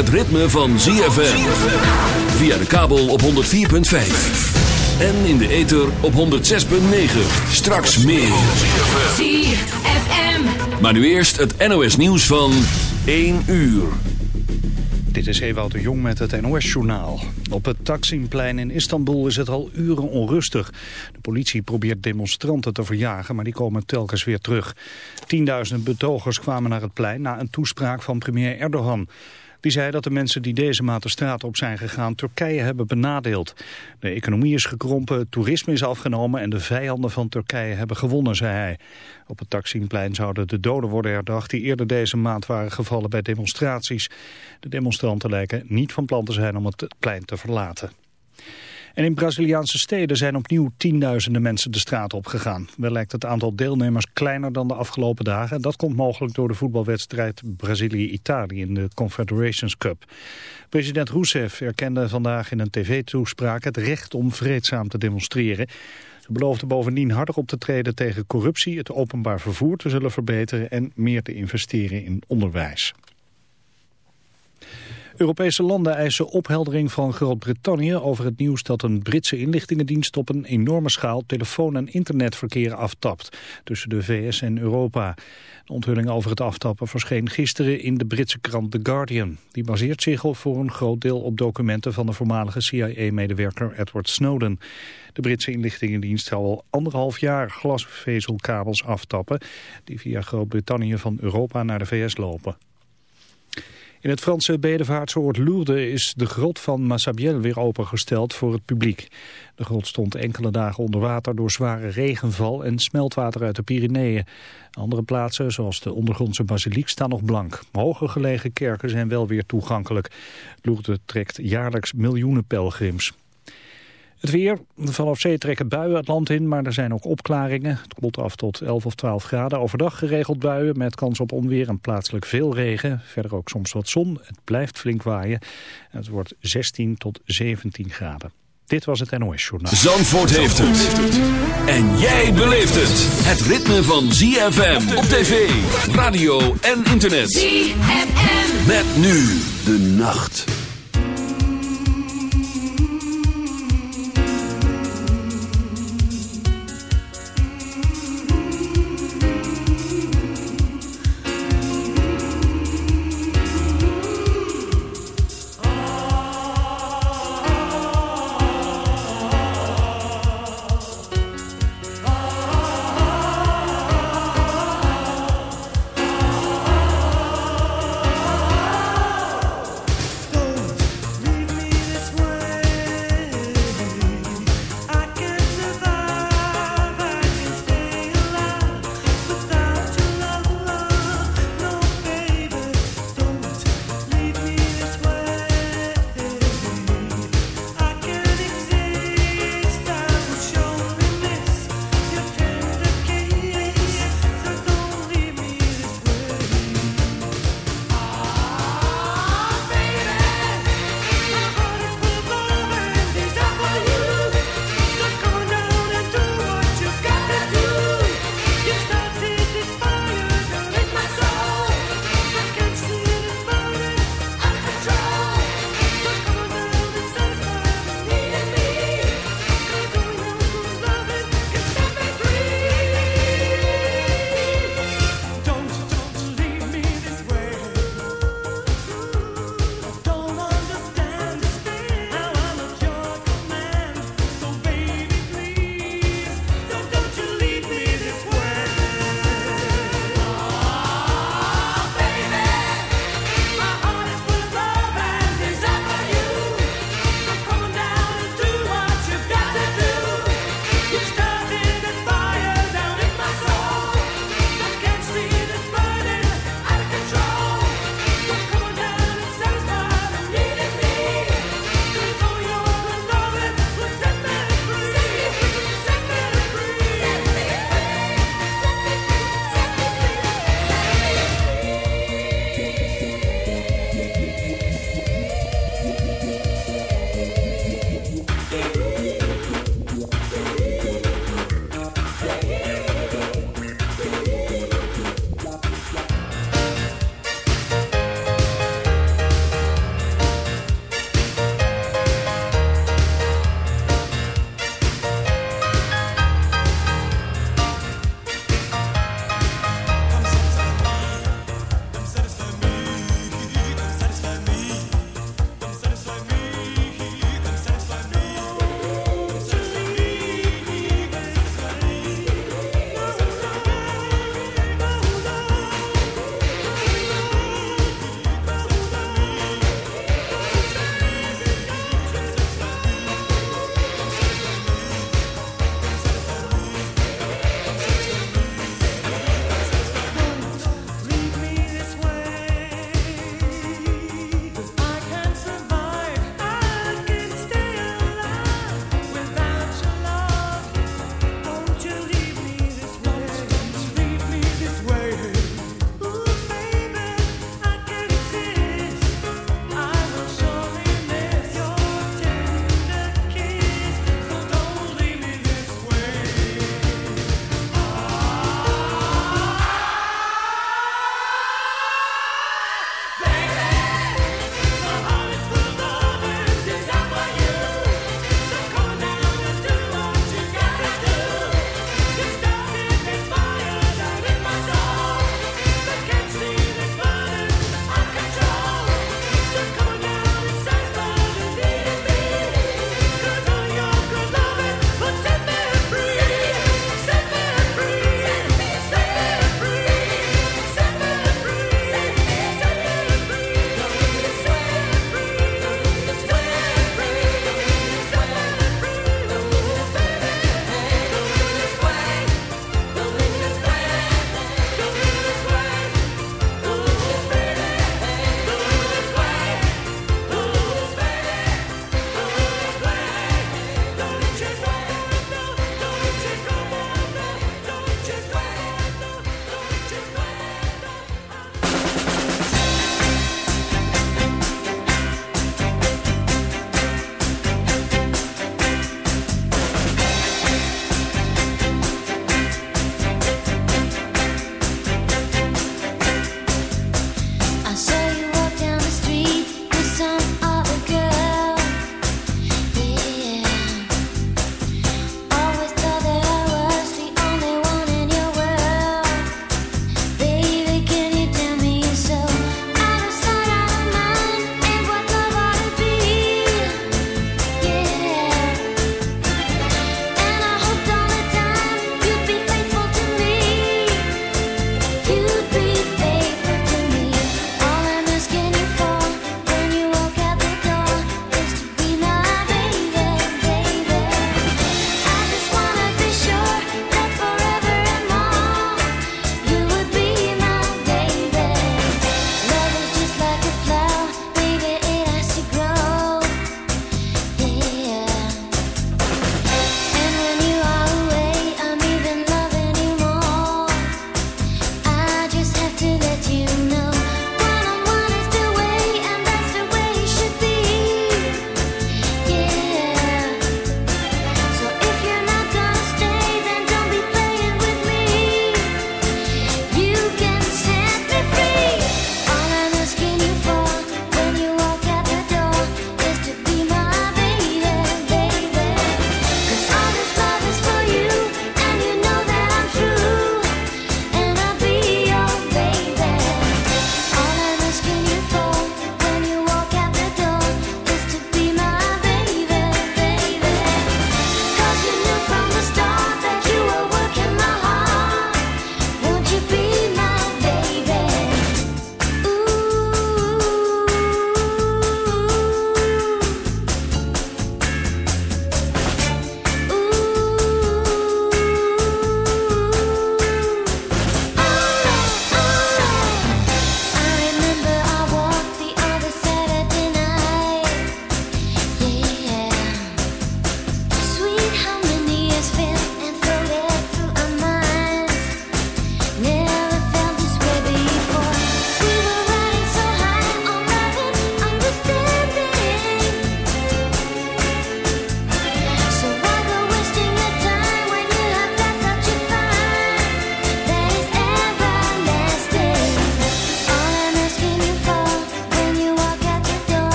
Het ritme van ZFM. Via de kabel op 104.5. En in de ether op 106.9. Straks meer. ZFM. Maar nu eerst het NOS nieuws van 1 uur. Dit is Ewout de Jong met het NOS-journaal. Op het Taksimplein in Istanbul is het al uren onrustig. De politie probeert demonstranten te verjagen, maar die komen telkens weer terug. Tienduizenden betogers kwamen naar het plein na een toespraak van premier Erdogan. Die zei dat de mensen die deze maand de straat op zijn gegaan Turkije hebben benadeeld. De economie is gekrompen, toerisme is afgenomen en de vijanden van Turkije hebben gewonnen, zei hij. Op het Taksimplein zouden de doden worden herdacht die eerder deze maand waren gevallen bij demonstraties. De demonstranten lijken niet van plan te zijn om het plein te verlaten. En in Braziliaanse steden zijn opnieuw tienduizenden mensen de straat opgegaan. Wel lijkt het aantal deelnemers kleiner dan de afgelopen dagen. Dat komt mogelijk door de voetbalwedstrijd Brazilië-Italië in de Confederations Cup. President Rousseff erkende vandaag in een tv-toespraak het recht om vreedzaam te demonstreren. Ze beloofde bovendien harder op te treden tegen corruptie, het openbaar vervoer te zullen verbeteren en meer te investeren in onderwijs. Europese landen eisen opheldering van Groot-Brittannië over het nieuws dat een Britse inlichtingendienst op een enorme schaal telefoon- en internetverkeer aftapt tussen de VS en Europa. De onthulling over het aftappen verscheen gisteren in de Britse krant The Guardian. Die baseert zich voor een groot deel op documenten van de voormalige CIA-medewerker Edward Snowden. De Britse inlichtingendienst zou al anderhalf jaar glasvezelkabels aftappen die via Groot-Brittannië van Europa naar de VS lopen. In het Franse bedevaartsoord Lourdes is de grot van Massabielle weer opengesteld voor het publiek. De grot stond enkele dagen onder water door zware regenval en smeltwater uit de Pyreneeën. Andere plaatsen, zoals de ondergrondse basiliek, staan nog blank. Hoger gelegen kerken zijn wel weer toegankelijk. Lourdes trekt jaarlijks miljoenen pelgrims. Het weer. Vanaf zee trekken buien het land in, maar er zijn ook opklaringen. Het koelt af tot 11 of 12 graden. Overdag geregeld buien met kans op onweer en plaatselijk veel regen. Verder ook soms wat zon. Het blijft flink waaien. Het wordt 16 tot 17 graden. Dit was het NOS Journaal. Zandvoort heeft het. En jij beleeft het. Het ritme van ZFM op tv, radio en internet. ZFM. Met nu de nacht.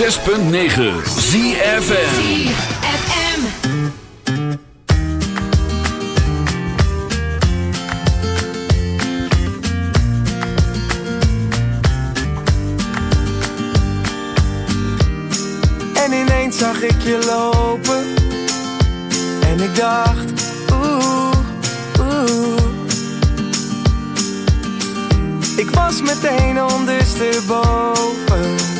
106.9 ZFM. ZFM. En ineens zag ik je lopen. En ik dacht, oeh, oeh. Ik was meteen ondersteboven.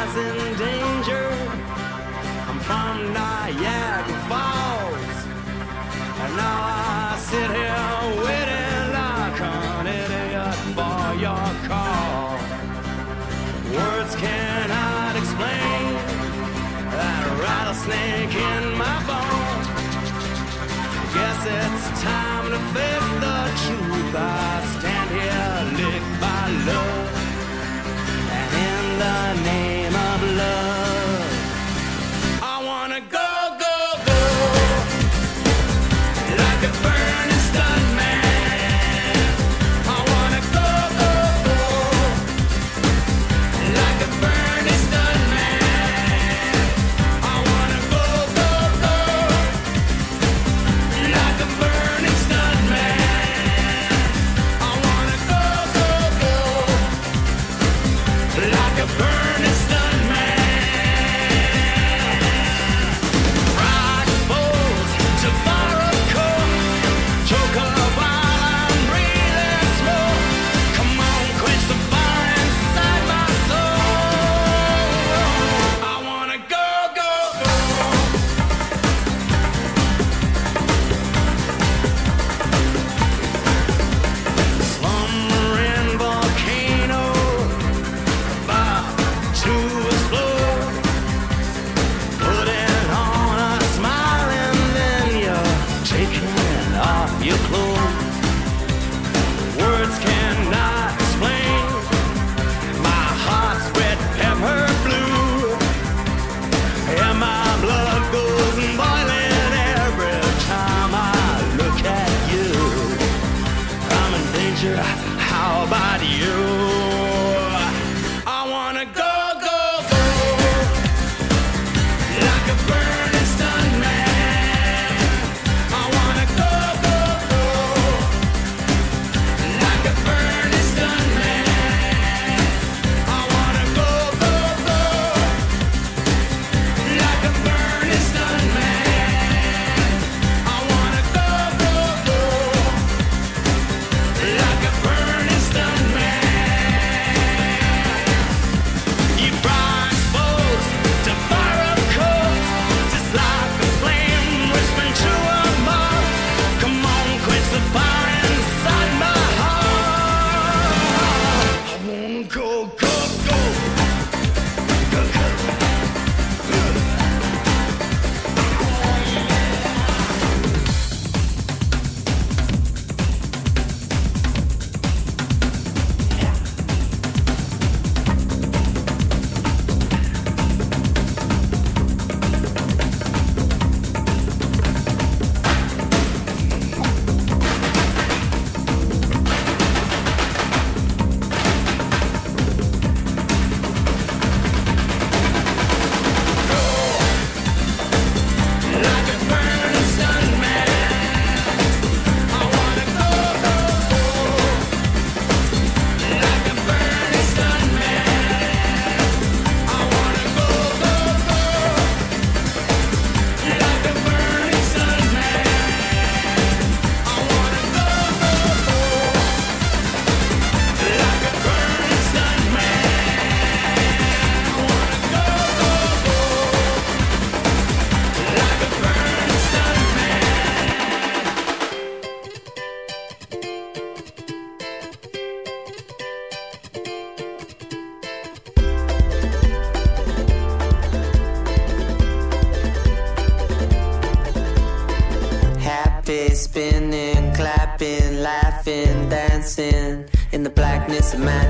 lies in danger. I'm from Niagara Falls, and now I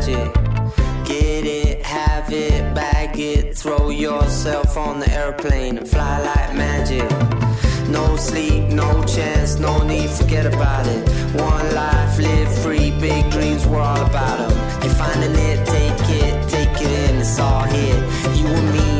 magic. Get it, have it, bag it, throw yourself on the airplane and fly like magic. No sleep, no chance, no need, forget about it. One life, live free, big dreams, we're all about them. You're finding it, take it, take it in, it's all here. You and me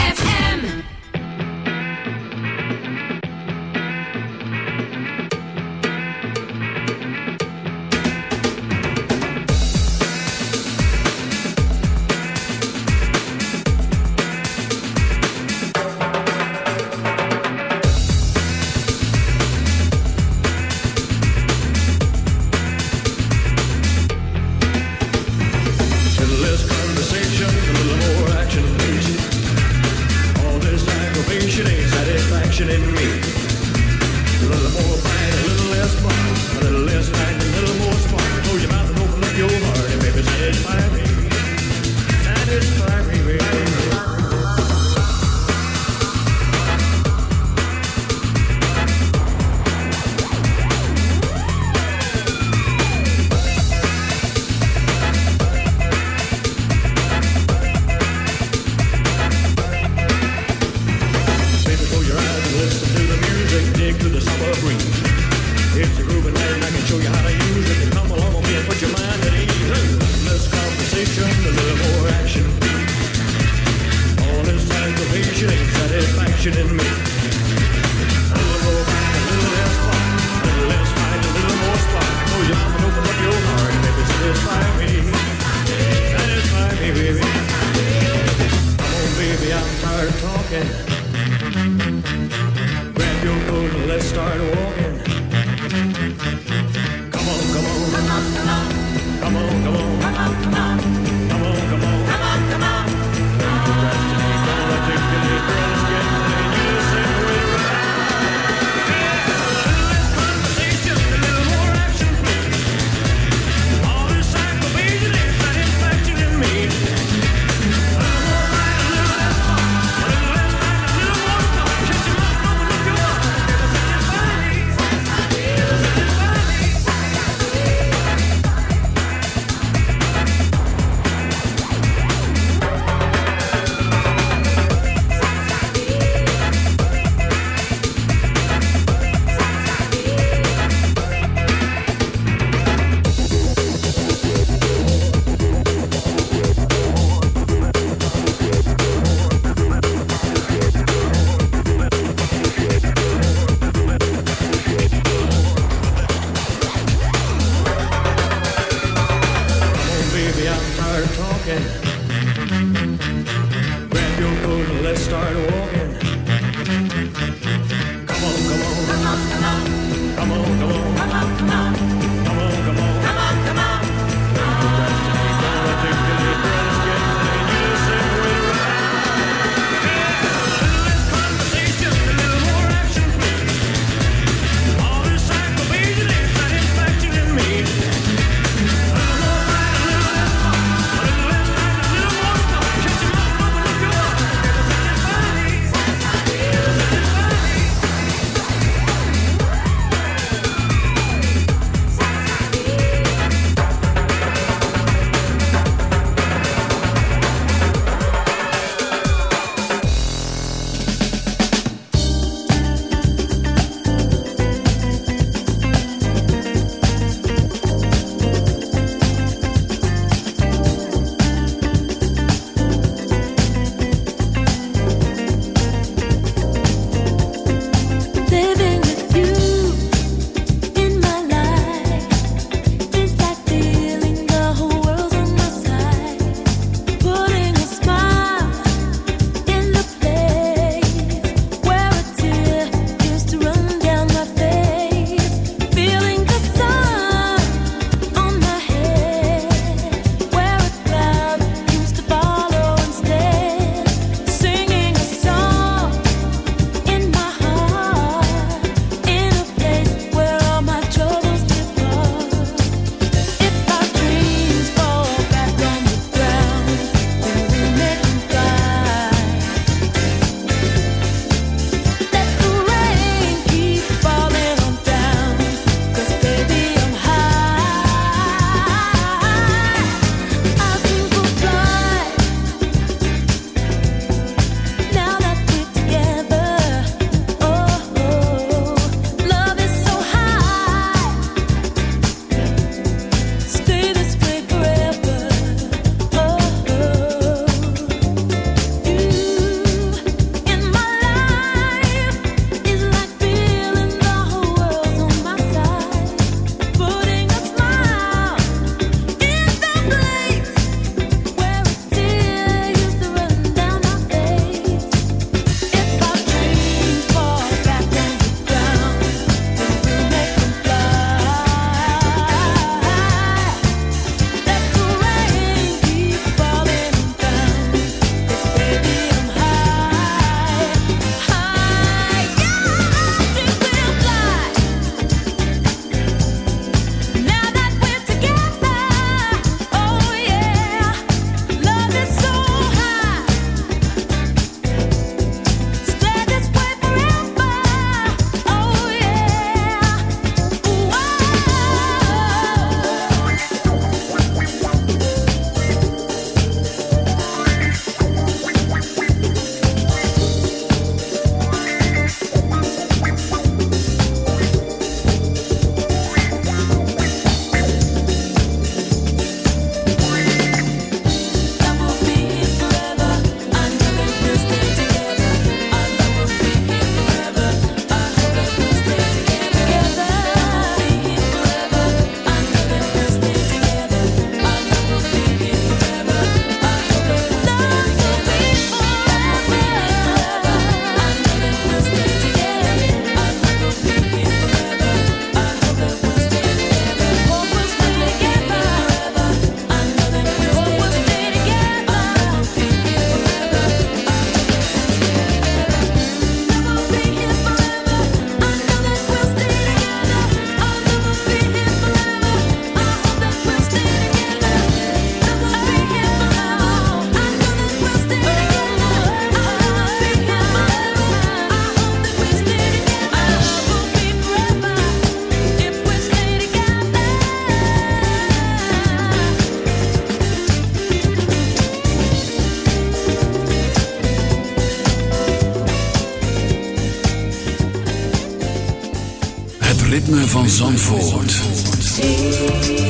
van Zandvoort.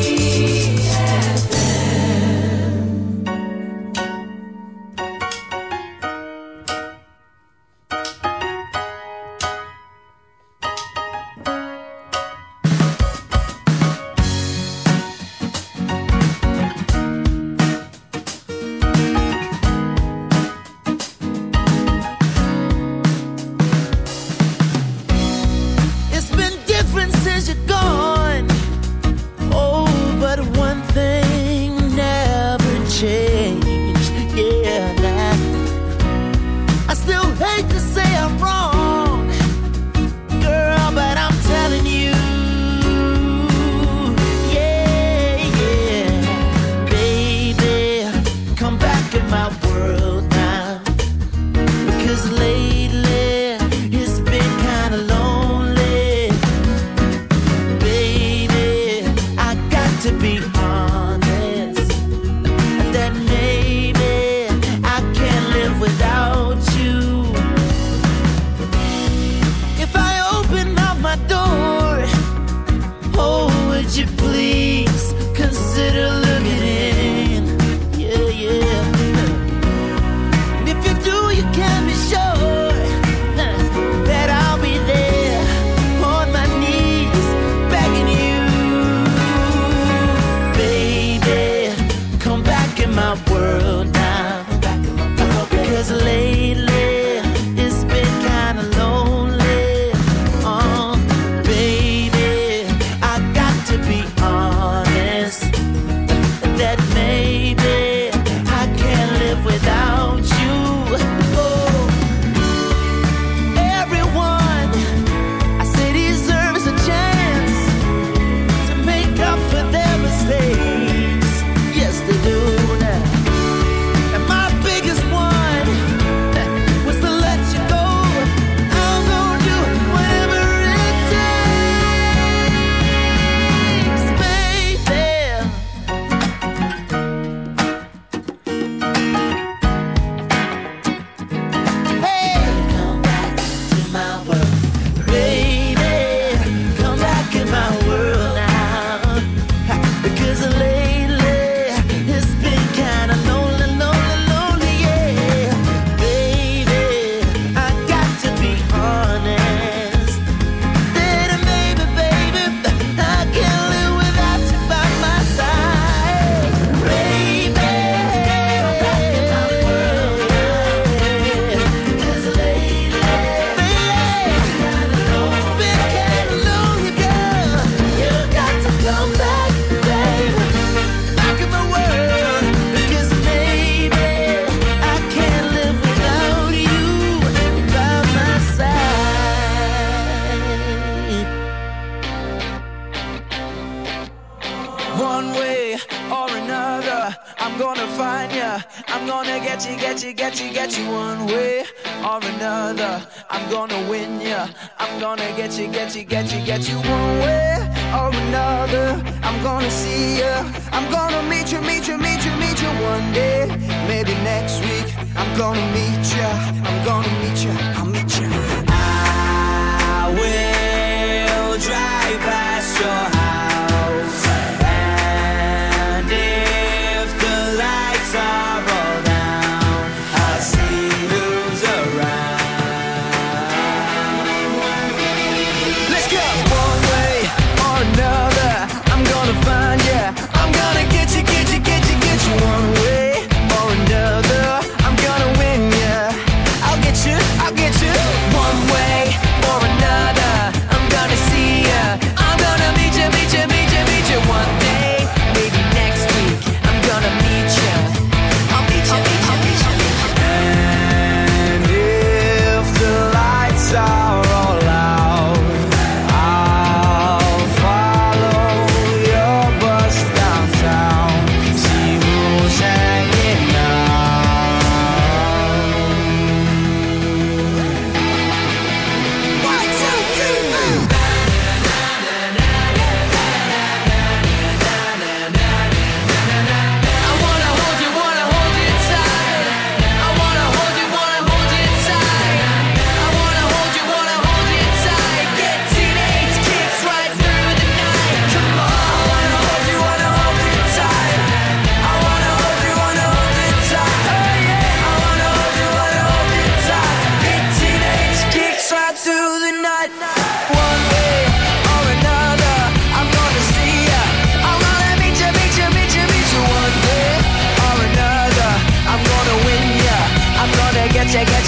you, get you, get you one way or another. I'm gonna see you. I'm gonna meet you, meet you, meet you, meet you one day. Maybe next week. I'm gonna meet you. I'm gonna meet you. I'll meet you. I will drive past your house.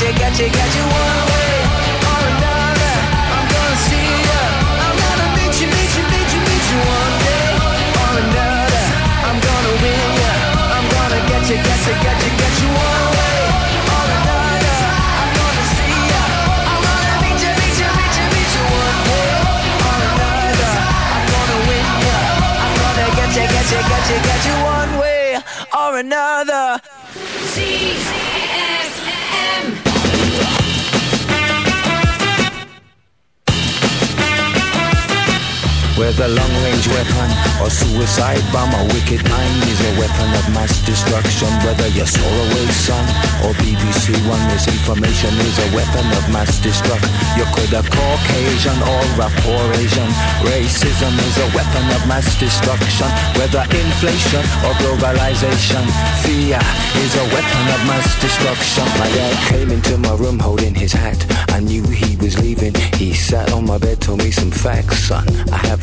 you, got you, got you one way or another. I'm gonna see ya. I'm gonna meet you, meet you, meet you, meet you one day or another. I'm gonna win ya. I'm gonna get you, get you, get you, get you one way or another. I'm gonna see you. I'm gonna meet you, meet you, meet you, meet you one day or another. I'm gonna win you. I'm gonna get you, get you, get you, get you one way or another. See. see. Whether long-range weapon or suicide bomb, a wicked mind is a weapon of mass destruction. Whether you're Solarway Sun or BBC One, misinformation is a weapon of mass destruction. You could have Caucasian or a poor Asian. Racism is a weapon of mass destruction. Whether inflation or globalization, fear is a weapon of mass destruction. My dad came into my room holding his hat. I knew he was leaving. He sat on my bed, told me some facts, son. I have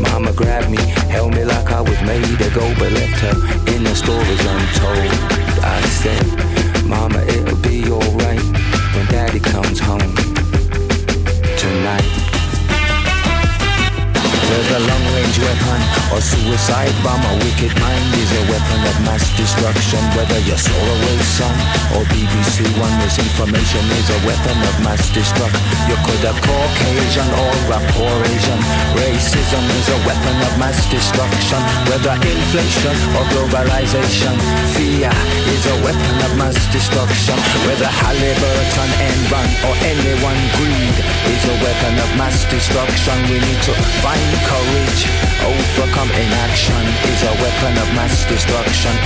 Mama grabbed me, held me like I was made to go, but left her in the stories untold. I said, Mama, it'll be alright when Daddy comes home tonight. Whether long-range weapon or suicide bomb, a wicked mind is a weapon mass destruction. Whether you're Solarway Sun or BBC One, misinformation is a weapon of mass destruction. You could have Caucasian or a poor Asian. Racism is a weapon of mass destruction. Whether inflation or globalization, fear is a weapon of mass destruction. Whether Halliburton, Enron or anyone greed is a weapon of mass destruction. We need to find courage, overcome inaction is a weapon of mass destruction.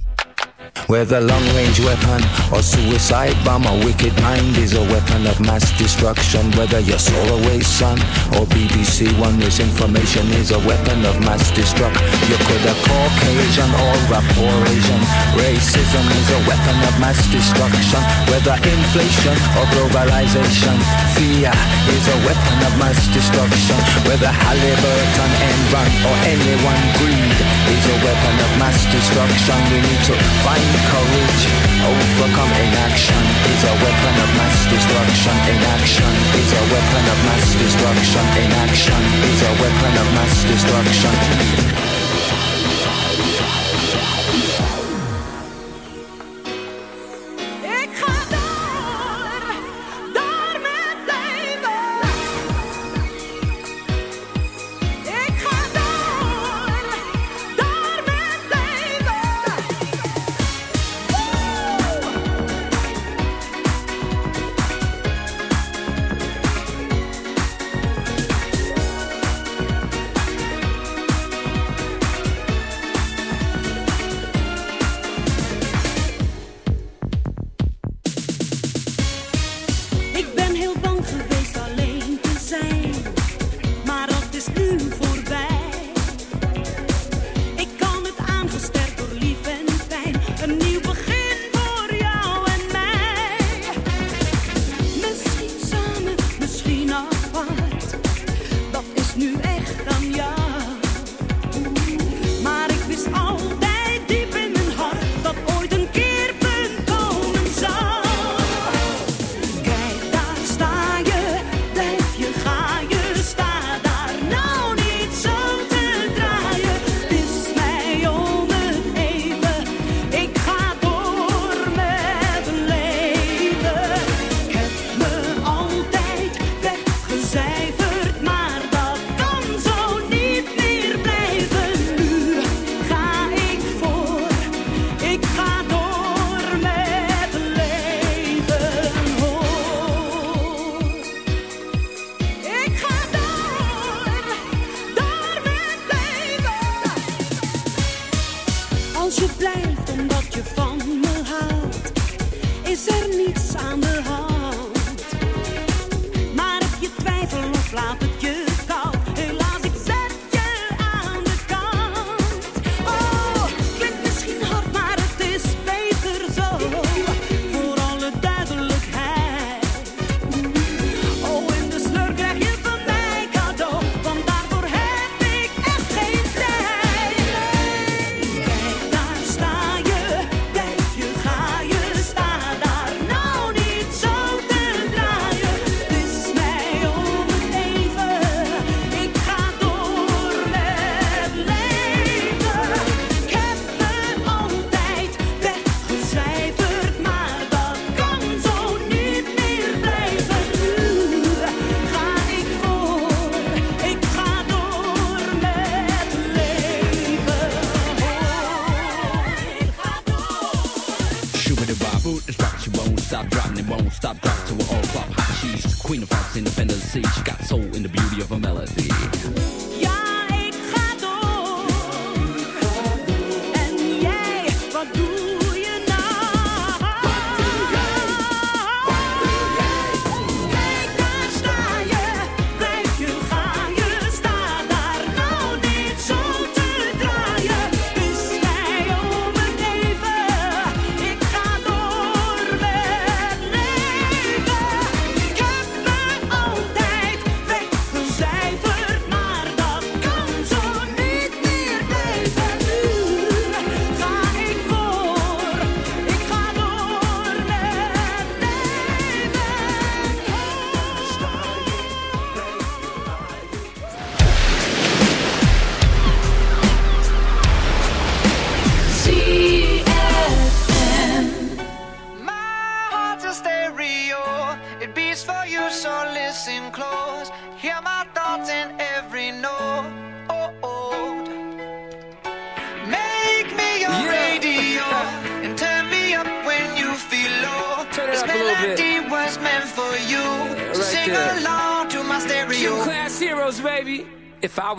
Whether long-range weapon or suicide bomb, a wicked mind is a weapon of mass destruction. Whether you're Solarway Sun or BBC One, misinformation is a weapon of mass destruction. You could have Caucasian or a Asian. Racism is a weapon of mass destruction. Whether inflation or globalization, fear is a weapon of mass destruction. Whether Halliburton, Enron or anyone greed is a weapon of mass destruction. We need to find courage, overcome inaction is a weapon of mass destruction. Inaction is a weapon of mass destruction. Inaction is a weapon of mass destruction.